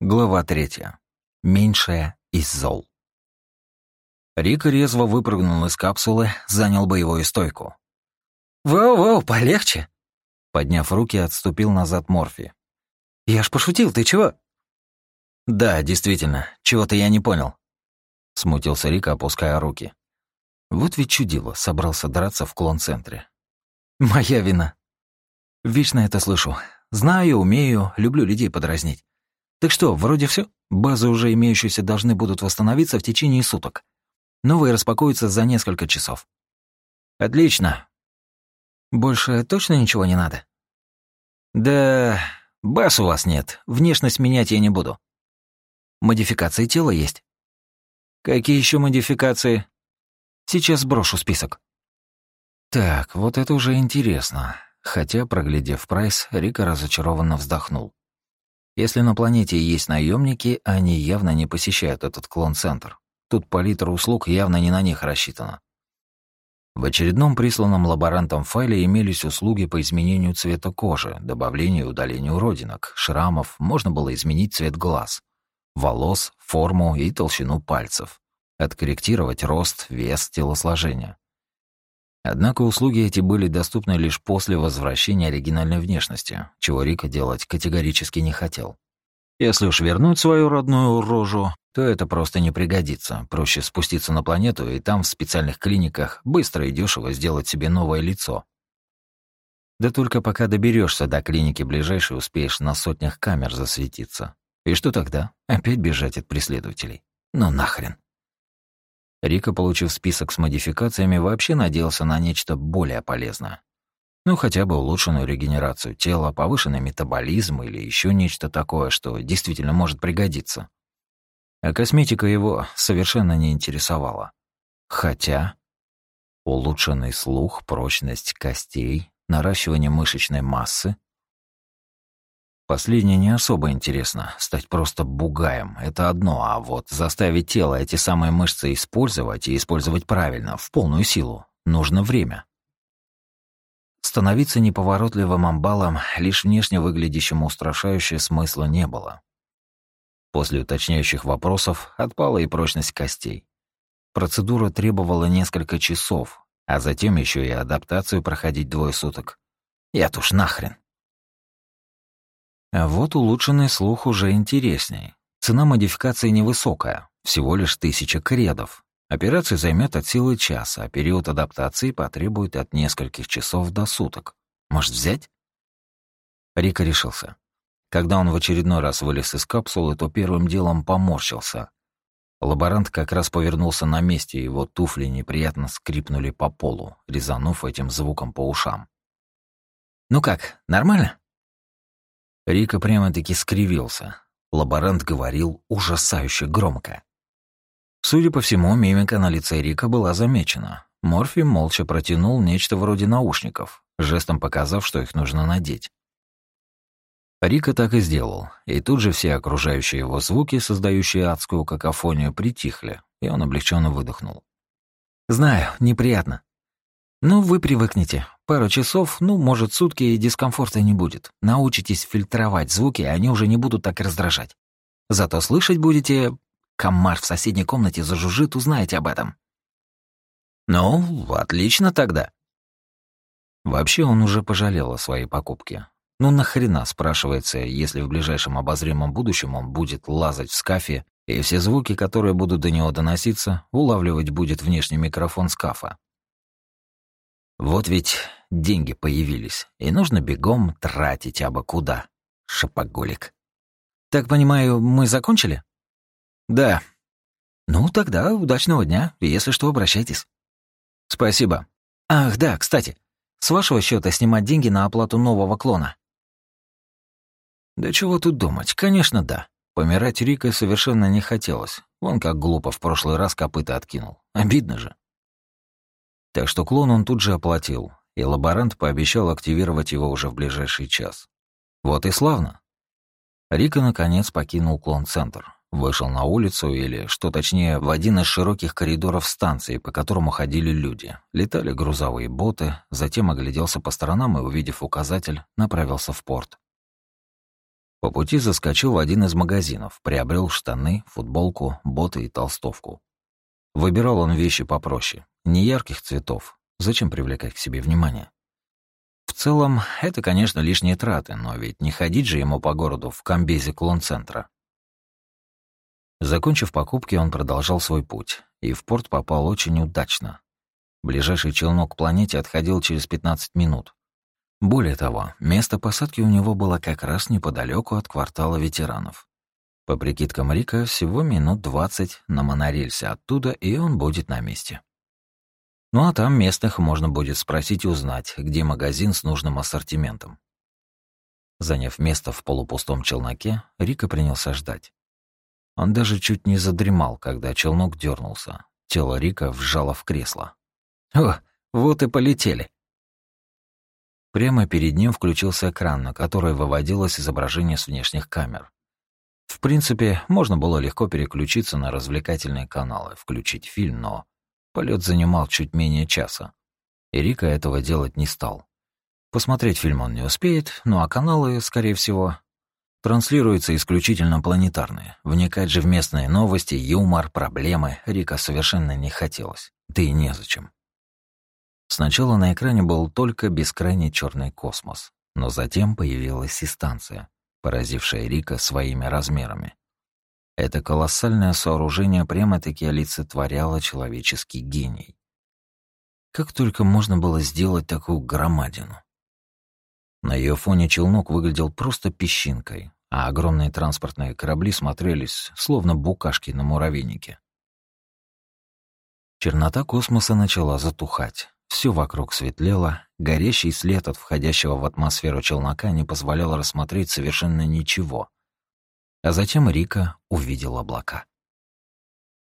Глава третья. Меньшая из зол. Рика резво выпрыгнул из капсулы, занял боевую стойку. «Воу-воу, полегче!» Подняв руки, отступил назад Морфи. «Я ж пошутил, ты чего?» «Да, действительно, чего-то я не понял». Смутился Рика, опуская руки. Вот ведь чудило, собрался драться в клон-центре. «Моя вина». Вечно это слышу. Знаю, умею, люблю людей подразнить. Так что, вроде все. Базы уже имеющиеся должны будут восстановиться в течение суток. Новые распакуются за несколько часов. Отлично. Больше точно ничего не надо? Да, баз у вас нет. Внешность менять я не буду. Модификации тела есть. Какие еще модификации? Сейчас брошу список. Так, вот это уже интересно. Хотя, проглядев прайс, Рика разочарованно вздохнул. Если на планете есть наемники, они явно не посещают этот клон-центр. Тут палитра услуг явно не на них рассчитана. В очередном присланном лаборантом файле имелись услуги по изменению цвета кожи, добавлению и удалению родинок, шрамов, можно было изменить цвет глаз, волос, форму и толщину пальцев, откорректировать рост, вес, телосложение. Однако услуги эти были доступны лишь после возвращения оригинальной внешности, чего Рика делать категорически не хотел. Если уж вернуть свою родную рожу, то это просто не пригодится. Проще спуститься на планету и там в специальных клиниках быстро и дешево сделать себе новое лицо. Да только пока доберешься до клиники ближайшей, успеешь на сотнях камер засветиться. И что тогда? Опять бежать от преследователей? Ну нахрен. Рика, получив список с модификациями, вообще надеялся на нечто более полезное. Ну, хотя бы улучшенную регенерацию тела, повышенный метаболизм или еще нечто такое, что действительно может пригодиться. А косметика его совершенно не интересовала. Хотя улучшенный слух, прочность костей, наращивание мышечной массы — Последнее не особо интересно. Стать просто бугаем — это одно, а вот заставить тело эти самые мышцы использовать и использовать правильно, в полную силу, нужно время. Становиться неповоротливым амбалом, лишь внешне выглядящим устрашающе, смысла не было. После уточняющих вопросов отпала и прочность костей. Процедура требовала несколько часов, а затем еще и адаптацию проходить двое суток. Я-то уж нахрен. А вот улучшенный слух уже интересней. Цена модификации невысокая, всего лишь тысяча кредов. Операция займет от силы часа, а период адаптации потребует от нескольких часов до суток. Может, взять? Рика решился. Когда он в очередной раз вылез из капсулы, то первым делом поморщился. Лаборант как раз повернулся на месте, и его туфли неприятно скрипнули по полу, резанув этим звуком по ушам. «Ну как, нормально?» Рика прямо-таки скривился. Лаборант говорил ужасающе громко. Судя по всему, мимика на лице Рика была замечена. Морфи молча протянул нечто вроде наушников, жестом показав, что их нужно надеть. Рика так и сделал, и тут же все окружающие его звуки, создающие адскую какофонию, притихли, и он облегченно выдохнул. «Знаю, неприятно. Ну, вы привыкнете. Пару часов, ну, может, сутки, и дискомфорта не будет. Научитесь фильтровать звуки, и они уже не будут так раздражать. Зато слышать будете... Комар в соседней комнате зажужжит, узнаете об этом. Ну, отлично тогда. Вообще он уже пожалел о своей покупке. Ну нахрена, спрашивается, если в ближайшем обозримом будущем он будет лазать в скафе, и все звуки, которые будут до него доноситься, улавливать будет внешний микрофон скафа. Вот ведь деньги появились, и нужно бегом тратить абы куда. Шапоголик. Так понимаю, мы закончили? Да. Ну, тогда удачного дня, если что, обращайтесь. Спасибо. Ах, да, кстати, с вашего счета снимать деньги на оплату нового клона. Да чего тут думать, конечно, да. Помирать Рикой совершенно не хотелось. Вон как глупо в прошлый раз копыта откинул. Обидно же. Так что клон он тут же оплатил, и лаборант пообещал активировать его уже в ближайший час. Вот и славно. Рика, наконец, покинул клон-центр, вышел на улицу или, что точнее, в один из широких коридоров станции, по которому ходили люди. Летали грузовые боты, затем огляделся по сторонам и, увидев указатель, направился в порт. По пути заскочил в один из магазинов, приобрел штаны, футболку, боты и толстовку. Выбирал он вещи попроще, не ярких цветов. Зачем привлекать к себе внимание? В целом, это, конечно, лишние траты, но ведь не ходить же ему по городу в комбезе клон-центра. Закончив покупки, он продолжал свой путь, и в порт попал очень удачно. Ближайший челнок к планете отходил через 15 минут. Более того, место посадки у него было как раз неподалеку от квартала ветеранов. По прикидкам Рика, всего минут 20 на монорельсе оттуда, и он будет на месте. Ну а там местных можно будет спросить и узнать, где магазин с нужным ассортиментом. Заняв место в полупустом челноке, Рика принялся ждать. Он даже чуть не задремал, когда челнок дернулся. Тело Рика вжало в кресло. «О, вот и полетели!» Прямо перед ним включился экран, на который выводилось изображение с внешних камер. В принципе, можно было легко переключиться на развлекательные каналы, включить фильм, но полет занимал чуть менее часа. И Рика этого делать не стал. Посмотреть фильм он не успеет, ну а каналы, скорее всего, Транслируются исключительно планетарные. Вникать же в местные новости, юмор, проблемы Рика совершенно не хотелось. Да и незачем. Сначала на экране был только бескрайний черный космос, но затем появилась и станция, поразившая Рика своими размерами. Это колоссальное сооружение прямо-таки олицетворяло человеческий гений. Как только можно было сделать такую громадину? На ее фоне челнок выглядел просто песчинкой, а огромные транспортные корабли смотрелись, словно букашки на муравейнике. Чернота космоса начала затухать. Все вокруг светлело, горящий след от входящего в атмосферу челнока не позволял рассмотреть совершенно ничего. А затем Рика увидел облака.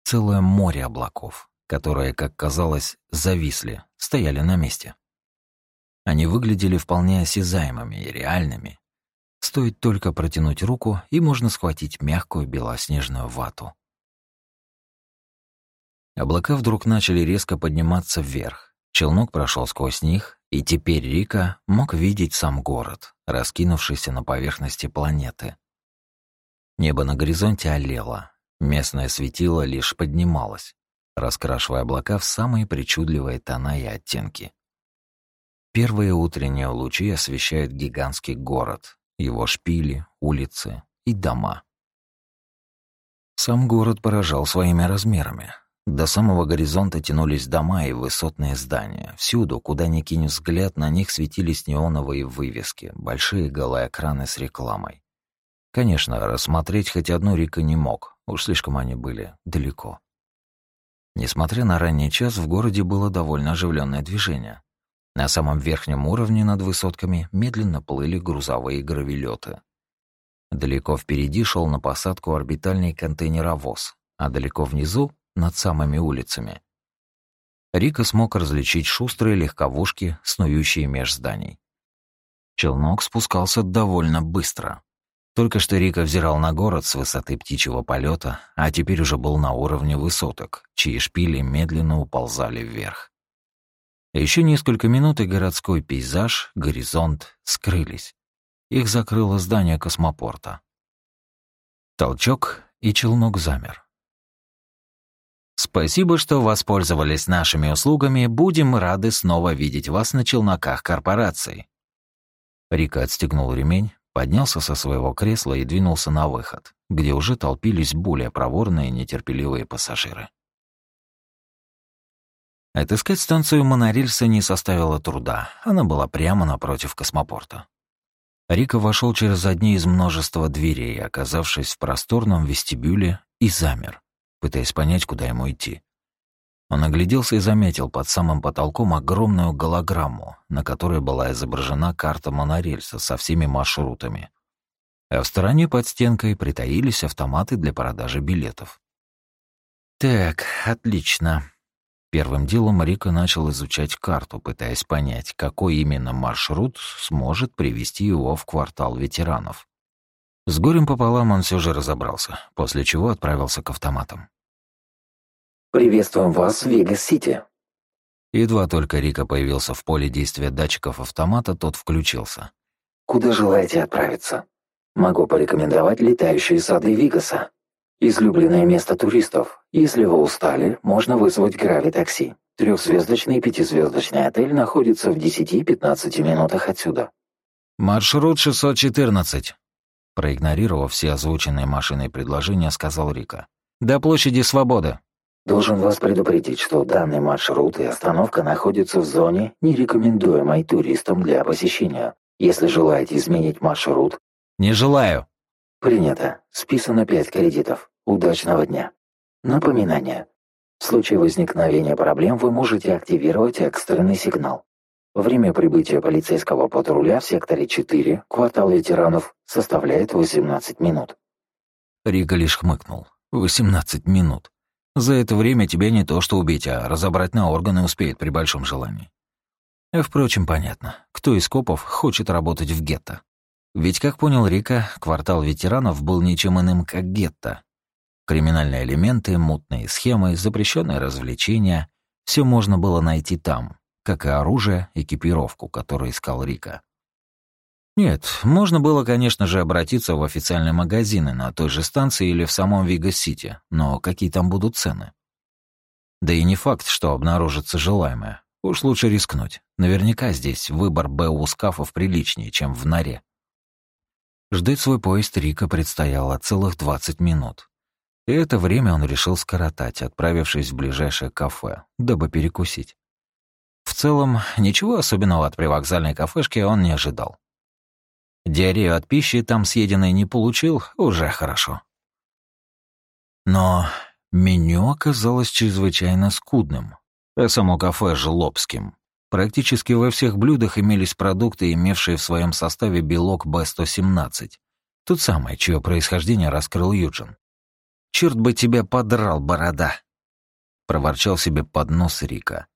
Целое море облаков, которые, как казалось, зависли, стояли на месте. Они выглядели вполне осязаемыми и реальными. Стоит только протянуть руку, и можно схватить мягкую белоснежную вату. Облака вдруг начали резко подниматься вверх. Челнок прошел сквозь них, и теперь Рика мог видеть сам город, раскинувшийся на поверхности планеты. Небо на горизонте олело, местное светило лишь поднималось, раскрашивая облака в самые причудливые тона и оттенки. Первые утренние лучи освещают гигантский город, его шпили, улицы и дома. Сам город поражал своими размерами. До самого горизонта тянулись дома и высотные здания. Всюду, куда ни кинь взгляд, на них светились неоновые вывески, большие голые экраны с рекламой. Конечно, рассмотреть хоть одну Рика не мог, уж слишком они были далеко. Несмотря на ранний час, в городе было довольно оживленное движение. На самом верхнем уровне над высотками медленно плыли грузовые гравелеты. Далеко впереди шел на посадку орбитальный контейнеровоз, а далеко внизу, над самыми улицами, Рика смог различить шустрые легковушки, снующие меж зданий. Челнок спускался довольно быстро. Только что Рика взирал на город с высоты птичьего полета, а теперь уже был на уровне высоток, чьи шпили медленно уползали вверх. Еще несколько минут, и городской пейзаж, горизонт скрылись. Их закрыло здание космопорта. Толчок, и челнок замер. «Спасибо, что воспользовались нашими услугами. Будем рады снова видеть вас на челноках корпорации». Рика отстегнул ремень, поднялся со своего кресла и двинулся на выход, где уже толпились более проворные и нетерпеливые пассажиры. Отыскать станцию монорельса не составило труда. Она была прямо напротив космопорта. Рика вошел через одни из множества дверей, оказавшись в просторном вестибюле, и замер, пытаясь понять, куда ему идти. Он огляделся и заметил под самым потолком огромную голограмму, на которой была изображена карта монорельса со всеми маршрутами. А в стороне под стенкой притаились автоматы для продажи билетов. «Так, отлично», Первым делом Рика начал изучать карту, пытаясь понять, какой именно маршрут сможет привести его в квартал ветеранов. С горем пополам он все же разобрался, после чего отправился к автоматам. «Приветствуем вас в Вегас-Сити». Едва только Рика появился в поле действия датчиков автомата, тот включился. «Куда желаете отправиться?» Могу порекомендовать летающие сады Вигаса. Излюбленное место туристов. Если вы устали, можно вызвать грави-такси. Трехзвездочный и пятизвездочный отель находится в 10-15 минутах отсюда. «Маршрут 614», — проигнорировав все озвученные машиной предложения, сказал Рика. «До площади Свободы». Должен вас предупредить, что данный маршрут и остановка находятся в зоне, нерекомендуемой туристам для посещения. Если желаете изменить маршрут... Не желаю. Принято. Списано пять кредитов. Удачного дня. Напоминание. В случае возникновения проблем вы можете активировать экстренный сигнал. Время прибытия полицейского патруля в секторе 4, квартал ветеранов, составляет 18 минут. Рига лишь хмыкнул. 18 минут. За это время тебя не то что убить, а разобрать на органы успеет при большом желании. Впрочем, понятно, кто из копов хочет работать в гетто. Ведь, как понял Рика, квартал ветеранов был ничем иным, как гетто. Криминальные элементы, мутные схемы, запрещенные развлечения — все можно было найти там, как и оружие, экипировку, которую искал Рика. Нет, можно было, конечно же, обратиться в официальные магазины на той же станции или в самом Вигас-Сити, но какие там будут цены? Да и не факт, что обнаружится желаемое. Уж лучше рискнуть. Наверняка здесь выбор БУ скафов приличнее, чем в норе. Ждать свой поезд Рика предстояло целых 20 минут. И это время он решил скоротать, отправившись в ближайшее кафе, дабы перекусить. В целом, ничего особенного от привокзальной кафешки он не ожидал. Диарею от пищи там съеденной не получил, уже хорошо. Но меню оказалось чрезвычайно скудным, а само кафе — жлобским. Практически во всех блюдах имелись продукты, имевшие в своем составе белок Б-117, тот самый, чье происхождение раскрыл Юджин. «Черт бы тебя подрал, борода!» — проворчал себе под нос Рика.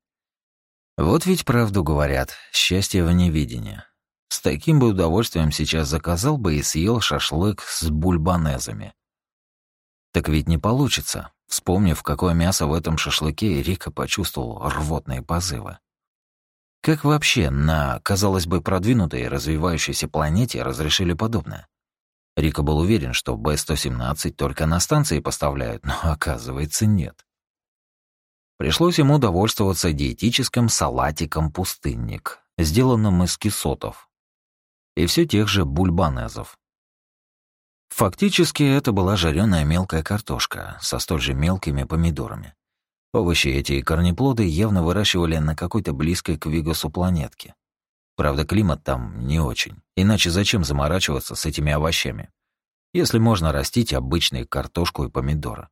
Вот ведь правду говорят, счастье в невидении. С таким бы удовольствием сейчас заказал бы и съел шашлык с бульбанезами. Так ведь не получится. Вспомнив, какое мясо в этом шашлыке, Рика почувствовал рвотные позывы. Как вообще на, казалось бы, продвинутой и развивающейся планете разрешили подобное? Рика был уверен, что Б-117 только на станции поставляют, но оказывается нет. Пришлось ему довольствоваться диетическим салатиком «Пустынник», сделанным из кисотов, и все тех же бульбанезов. Фактически это была жареная мелкая картошка со столь же мелкими помидорами. Овощи эти и корнеплоды явно выращивали на какой-то близкой к Вигасу планетке. Правда, климат там не очень. Иначе зачем заморачиваться с этими овощами? Если можно растить обычную картошку и помидоры.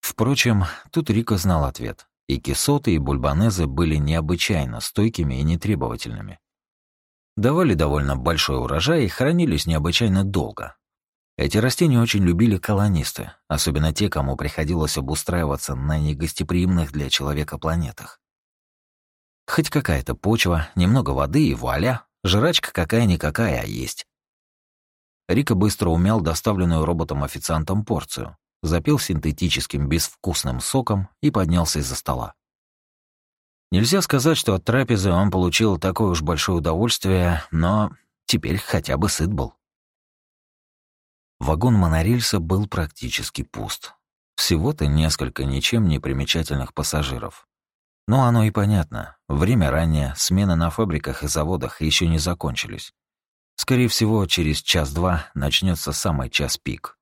Впрочем, тут Рика знал ответ. И кисоты, и бульбанезы были необычайно стойкими и нетребовательными давали довольно большой урожай и хранились необычайно долго. Эти растения очень любили колонисты, особенно те, кому приходилось обустраиваться на негостеприимных для человека планетах. Хоть какая-то почва, немного воды и вуаля, жрачка какая-никакая, а есть. Рика быстро умял доставленную роботом-официантом порцию, запил синтетическим безвкусным соком и поднялся из-за стола. Нельзя сказать, что от трапезы он получил такое уж большое удовольствие, но теперь хотя бы сыт был. Вагон монорельса был практически пуст. Всего-то несколько ничем не примечательных пассажиров. Но оно и понятно. Время ранее, смены на фабриках и заводах еще не закончились. Скорее всего, через час-два начнется самый час пик.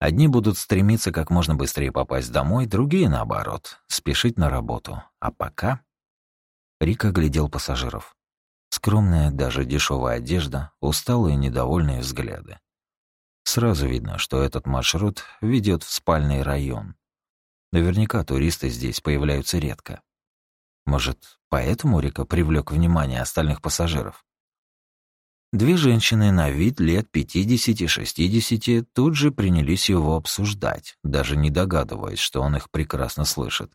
Одни будут стремиться как можно быстрее попасть домой, другие, наоборот, спешить на работу. А пока... Рика глядел пассажиров. Скромная, даже дешевая одежда, усталые недовольные взгляды. Сразу видно, что этот маршрут ведет в спальный район. Наверняка туристы здесь появляются редко. Может, поэтому Рика привлек внимание остальных пассажиров? Две женщины на вид лет 50-60 тут же принялись его обсуждать, даже не догадываясь, что он их прекрасно слышит.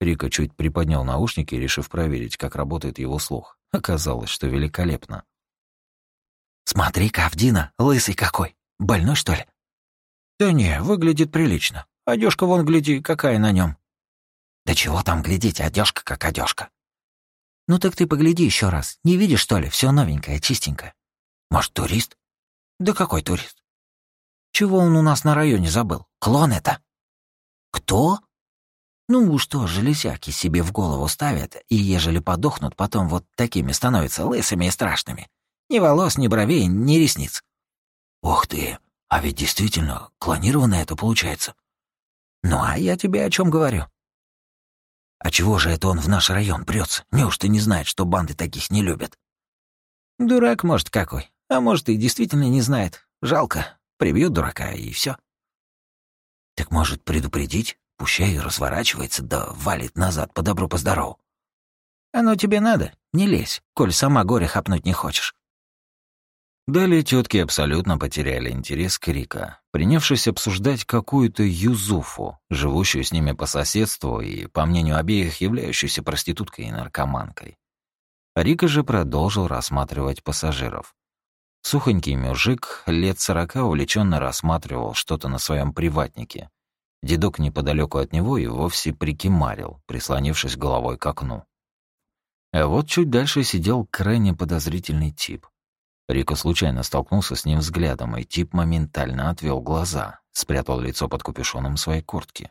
Рика чуть приподнял наушники, решив проверить, как работает его слух. Оказалось, что великолепно. «Смотри-ка, Авдина, лысый какой! Больной, что ли?» «Да не, выглядит прилично. Одежка вон, гляди, какая на нем. «Да чего там глядеть, одежка как одежка. «Ну так ты погляди еще раз. Не видишь, что ли? Все новенькое, чистенькое». «Может, турист?» Да какой турист? Чего он у нас на районе забыл? Клон это? Кто? Ну, что железяки себе в голову ставят, и ежели подохнут, потом вот такими становятся лысыми и страшными. Ни волос, ни бровей, ни ресниц. Ух ты, а ведь действительно клонировано это получается. Ну, а я тебе о чем говорю? А чего же это он в наш район прется? Неужто не знает, что банды таких не любят? Дурак, может, какой. А может, и действительно не знает. Жалко. Прибьют дурака, и все. Так может, предупредить? Пущай разворачивается, да валит назад по добру, по здорову. Оно тебе надо? Не лезь, коль сама горе хапнуть не хочешь. Далее тетки абсолютно потеряли интерес к Рика, принявшись обсуждать какую-то Юзуфу, живущую с ними по соседству и, по мнению обеих, являющуюся проституткой и наркоманкой. Рика же продолжил рассматривать пассажиров. Сухонький мужик лет сорока увлеченно рассматривал что-то на своем приватнике. Дедок неподалеку от него и вовсе прикимарил, прислонившись головой к окну. А вот чуть дальше сидел крайне подозрительный тип. Рико случайно столкнулся с ним взглядом, и тип моментально отвел глаза, спрятал лицо под капюшоном своей куртки.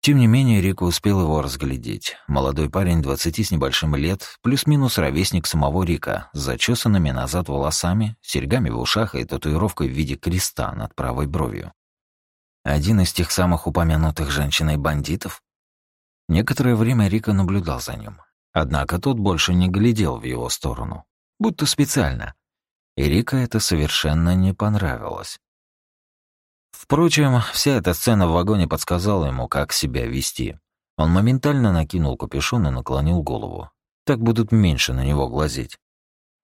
Тем не менее, Рико успел его разглядеть. Молодой парень, двадцати с небольшим лет, плюс-минус ровесник самого Рика, с зачесанными назад волосами, серьгами в ушах и татуировкой в виде креста над правой бровью. Один из тех самых упомянутых женщиной-бандитов? Некоторое время Рика наблюдал за ним. Однако тот больше не глядел в его сторону будто специально. И Рика это совершенно не понравилось. Впрочем, вся эта сцена в вагоне подсказала ему, как себя вести. Он моментально накинул капюшон и наклонил голову. Так будут меньше на него глазеть.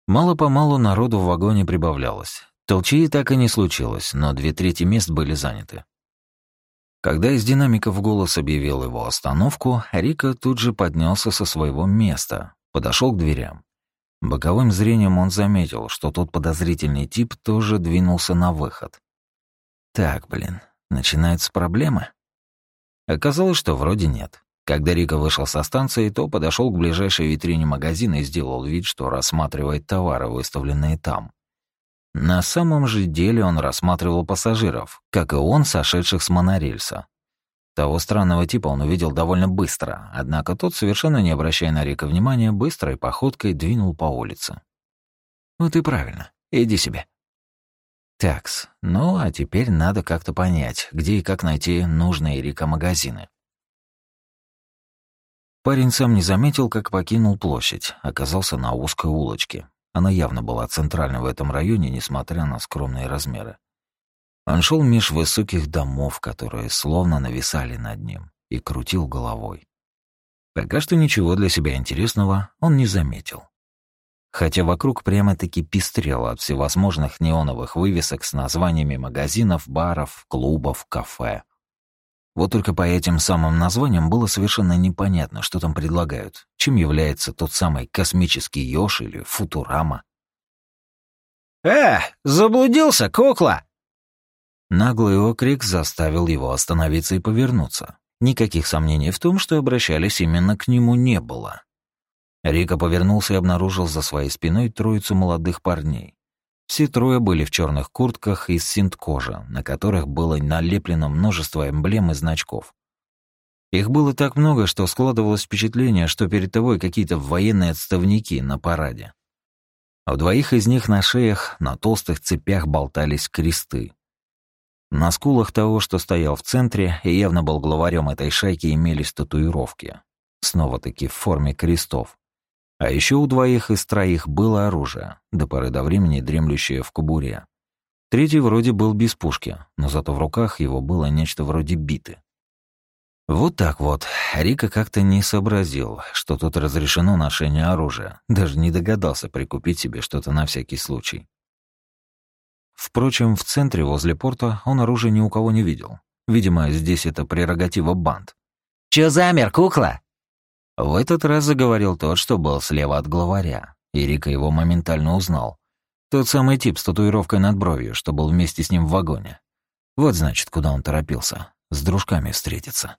Мало-помалу народу в вагоне прибавлялось. Толчии так и не случилось, но две трети мест были заняты. Когда из динамиков голос объявил его остановку, Рика тут же поднялся со своего места, подошел к дверям. Боковым зрением он заметил, что тот подозрительный тип тоже двинулся на выход. Так, блин, начинается проблема? Оказалось, что вроде нет. Когда Рика вышел со станции, то подошел к ближайшей витрине магазина и сделал вид, что рассматривает товары, выставленные там. На самом же деле он рассматривал пассажиров, как и он, сошедших с монорельса. Того странного типа он увидел довольно быстро, однако тот, совершенно не обращая на Рика внимания, быстрой походкой двинул по улице. «Вот и правильно. Иди себе». Такс, ну а теперь надо как-то понять, где и как найти нужные Рика магазины. Парень сам не заметил, как покинул площадь, оказался на узкой улочке. Она явно была центральной в этом районе, несмотря на скромные размеры. Он шел меж высоких домов, которые словно нависали над ним, и крутил головой. Пока что ничего для себя интересного он не заметил. Хотя вокруг прямо-таки пестрело от всевозможных неоновых вывесок с названиями магазинов, баров, клубов, кафе. Вот только по этим самым названиям было совершенно непонятно, что там предлагают, чем является тот самый космический ёж или футурама. «Э, заблудился, кукла!» Наглый окрик заставил его остановиться и повернуться. Никаких сомнений в том, что обращались именно к нему, не было. Рика повернулся и обнаружил за своей спиной троицу молодых парней. Все трое были в черных куртках из синткожа, на которых было налеплено множество эмблем и значков. Их было так много, что складывалось впечатление, что перед тобой какие-то военные отставники на параде. А у двоих из них на шеях на толстых цепях болтались кресты. На скулах того, что стоял в центре и явно был главарем этой шайки, имелись татуировки. Снова-таки в форме крестов. А еще у двоих из троих было оружие, до поры до времени дремлющее в кобуре. Третий вроде был без пушки, но зато в руках его было нечто вроде биты. Вот так вот. Рика как-то не сообразил, что тут разрешено ношение оружия. Даже не догадался прикупить себе что-то на всякий случай. Впрочем, в центре, возле порта, он оружия ни у кого не видел. Видимо, здесь это прерогатива банд. «Чё замер, кукла?» В этот раз заговорил тот, что был слева от главаря. И Рика его моментально узнал. Тот самый тип с татуировкой над бровью, что был вместе с ним в вагоне. Вот значит, куда он торопился. С дружками встретиться.